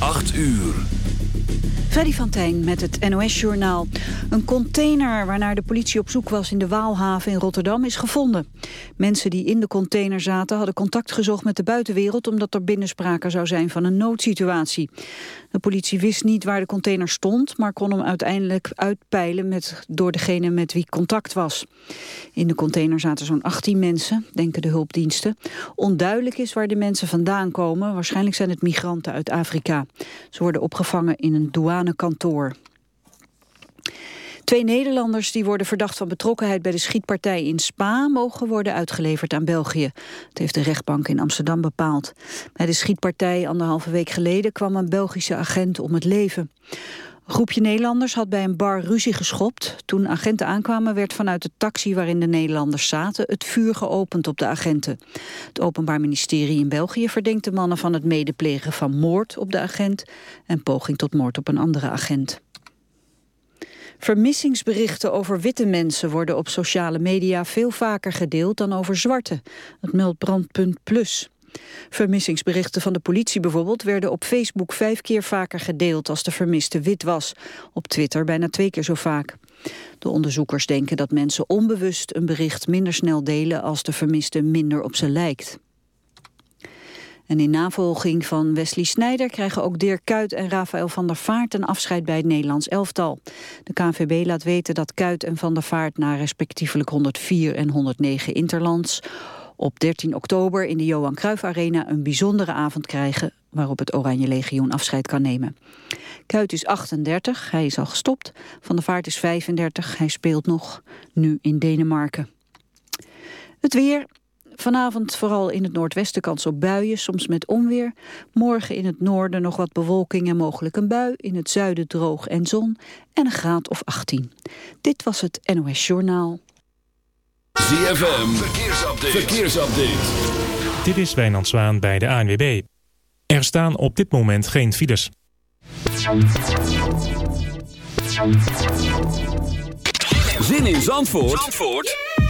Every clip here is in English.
8 uur. Freddy van Tijn met het NOS-journaal. Een container waarnaar de politie op zoek was in de Waalhaven in Rotterdam is gevonden. Mensen die in de container zaten hadden contact gezocht met de buitenwereld... omdat er binnensprake zou zijn van een noodsituatie. De politie wist niet waar de container stond... maar kon hem uiteindelijk uitpeilen met, door degene met wie contact was. In de container zaten zo'n 18 mensen, denken de hulpdiensten. Onduidelijk is waar de mensen vandaan komen. Waarschijnlijk zijn het migranten uit Afrika. Ze worden opgevangen in een douanekantoor. Twee Nederlanders die worden verdacht van betrokkenheid bij de schietpartij in Spa mogen worden uitgeleverd aan België. Dat heeft de rechtbank in Amsterdam bepaald. Bij de schietpartij anderhalve week geleden kwam een Belgische agent om het leven. Een groepje Nederlanders had bij een bar ruzie geschopt. Toen agenten aankwamen werd vanuit de taxi waarin de Nederlanders zaten... het vuur geopend op de agenten. Het Openbaar Ministerie in België verdenkt de mannen van het medeplegen van moord op de agent... en poging tot moord op een andere agent. Vermissingsberichten over witte mensen worden op sociale media veel vaker gedeeld dan over zwarte. Het meldt Brandpunt. Vermissingsberichten van de politie bijvoorbeeld werden op Facebook vijf keer vaker gedeeld als de vermiste wit was. Op Twitter bijna twee keer zo vaak. De onderzoekers denken dat mensen onbewust een bericht minder snel delen als de vermiste minder op ze lijkt. En in navolging van Wesley Snijder krijgen ook Dirk Kuyt en Rafael van der Vaart een afscheid bij het Nederlands elftal. De KNVB laat weten dat Kuyt en van der Vaart na respectievelijk 104 en 109 interlands op 13 oktober in de Johan Cruijff Arena een bijzondere avond krijgen waarop het Oranje Legioen afscheid kan nemen. Kuit is 38, hij is al gestopt. Van der Vaart is 35, hij speelt nog, nu in Denemarken. Het weer, Vanavond vooral in het noordwesten kans op buien, soms met onweer. Morgen in het noorden nog wat bewolking en mogelijk een bui. In het zuiden droog en zon en een graad of 18. Dit was het NOS Journaal. ZFM, verkeersupdate. verkeersupdate. Dit is Wijnand Zwaan bij de ANWB. Er staan op dit moment geen files. Zin in Zandvoort, Zandvoort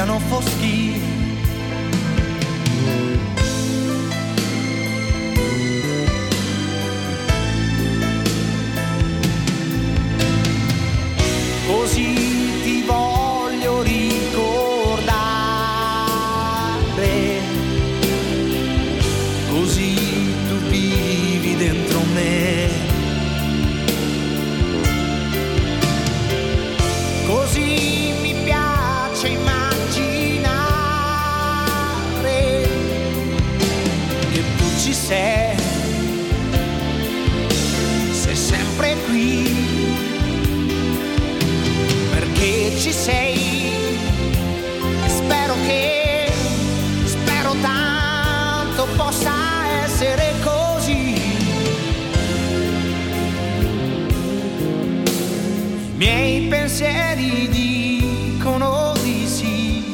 diventano foschi. Ci sei. Spero che, spero tanto possa essere così. Miei pensieri dicono di sì.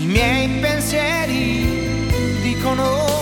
I miei pensieri dicono.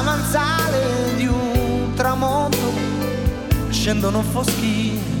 scendono foschi.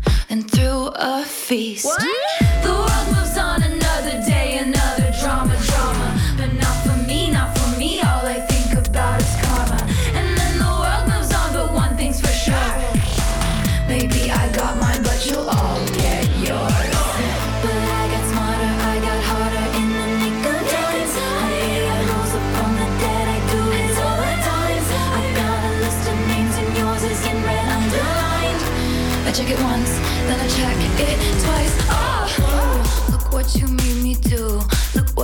and threw a feast. The world moves on another day, another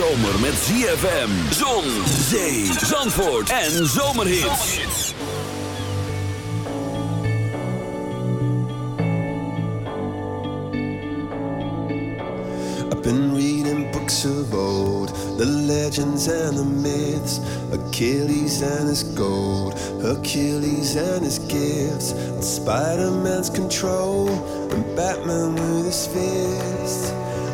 Zomer met ZFM, zon, zee, zandvoort en zomerhits. I've been reading books of old, the legends and the myths, Achilles and his gold, Hercules and his gifts, Spider-Man's control, and Batman with his fists.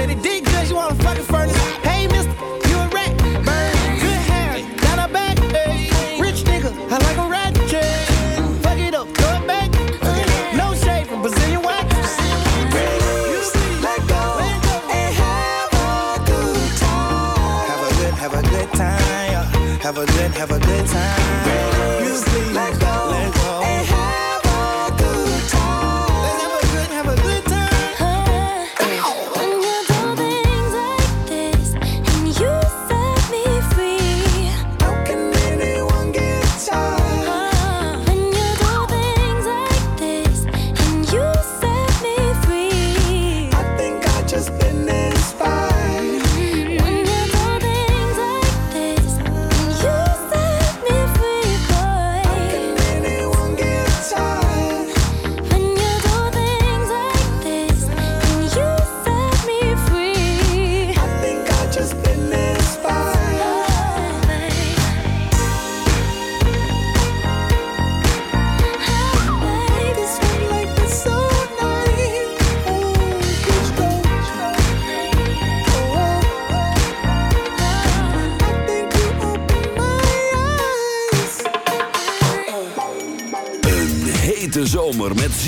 Said he did you wanna fucking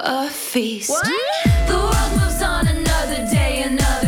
a feast. The world moves on another day, another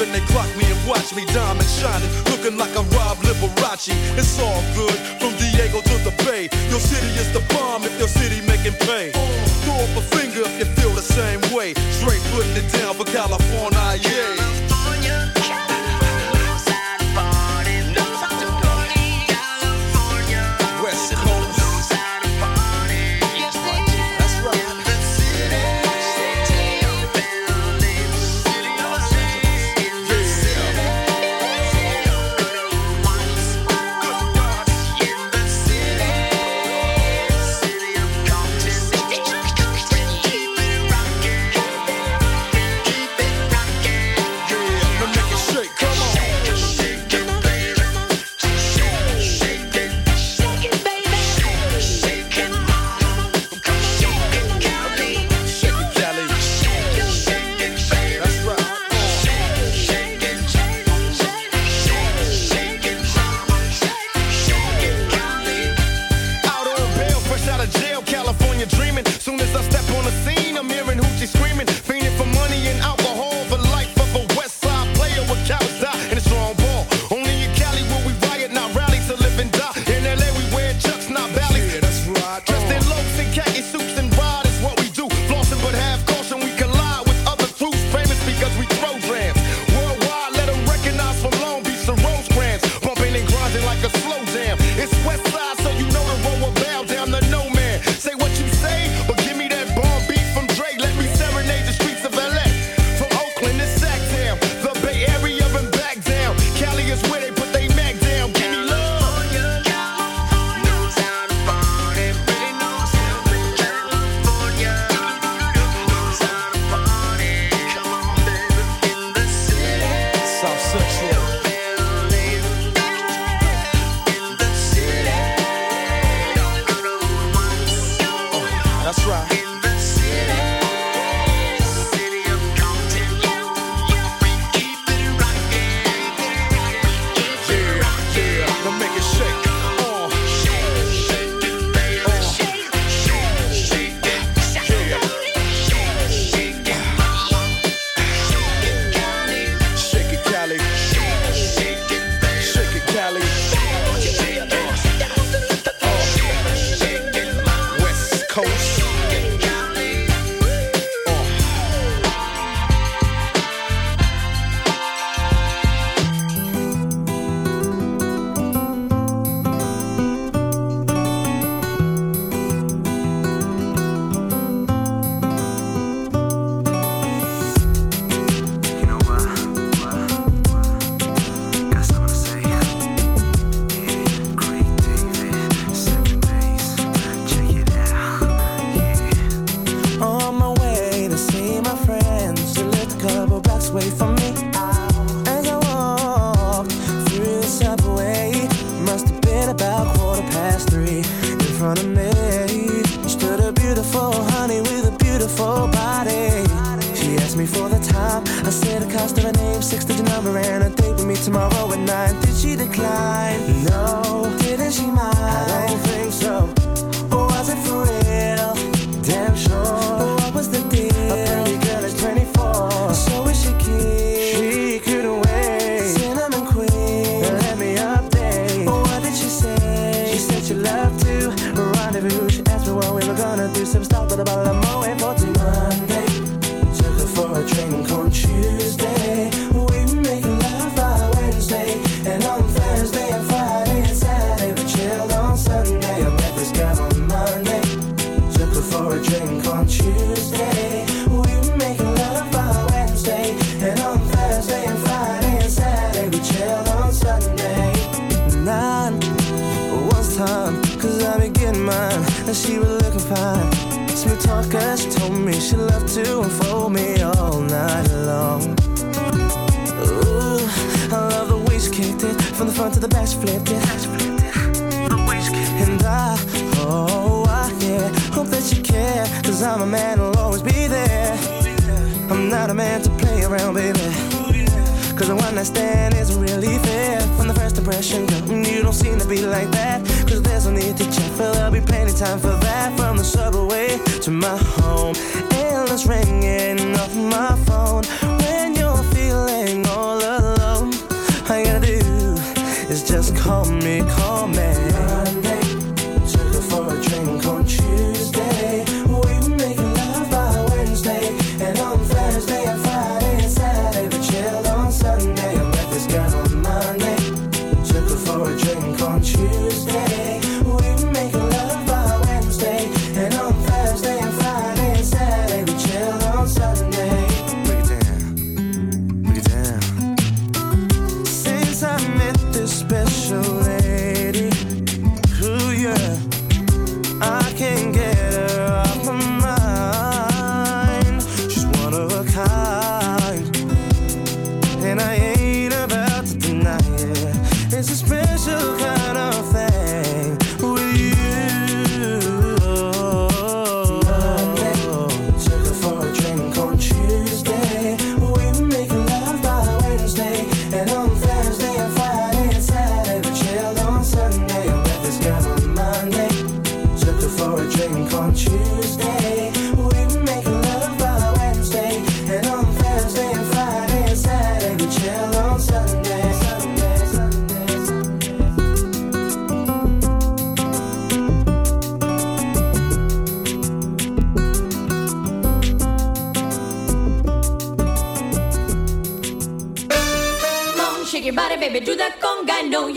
And they clock me and watch me diamond shining, looking like a Rob Liberace. It's all good from Diego to the Bay. Your city is the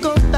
discoteca.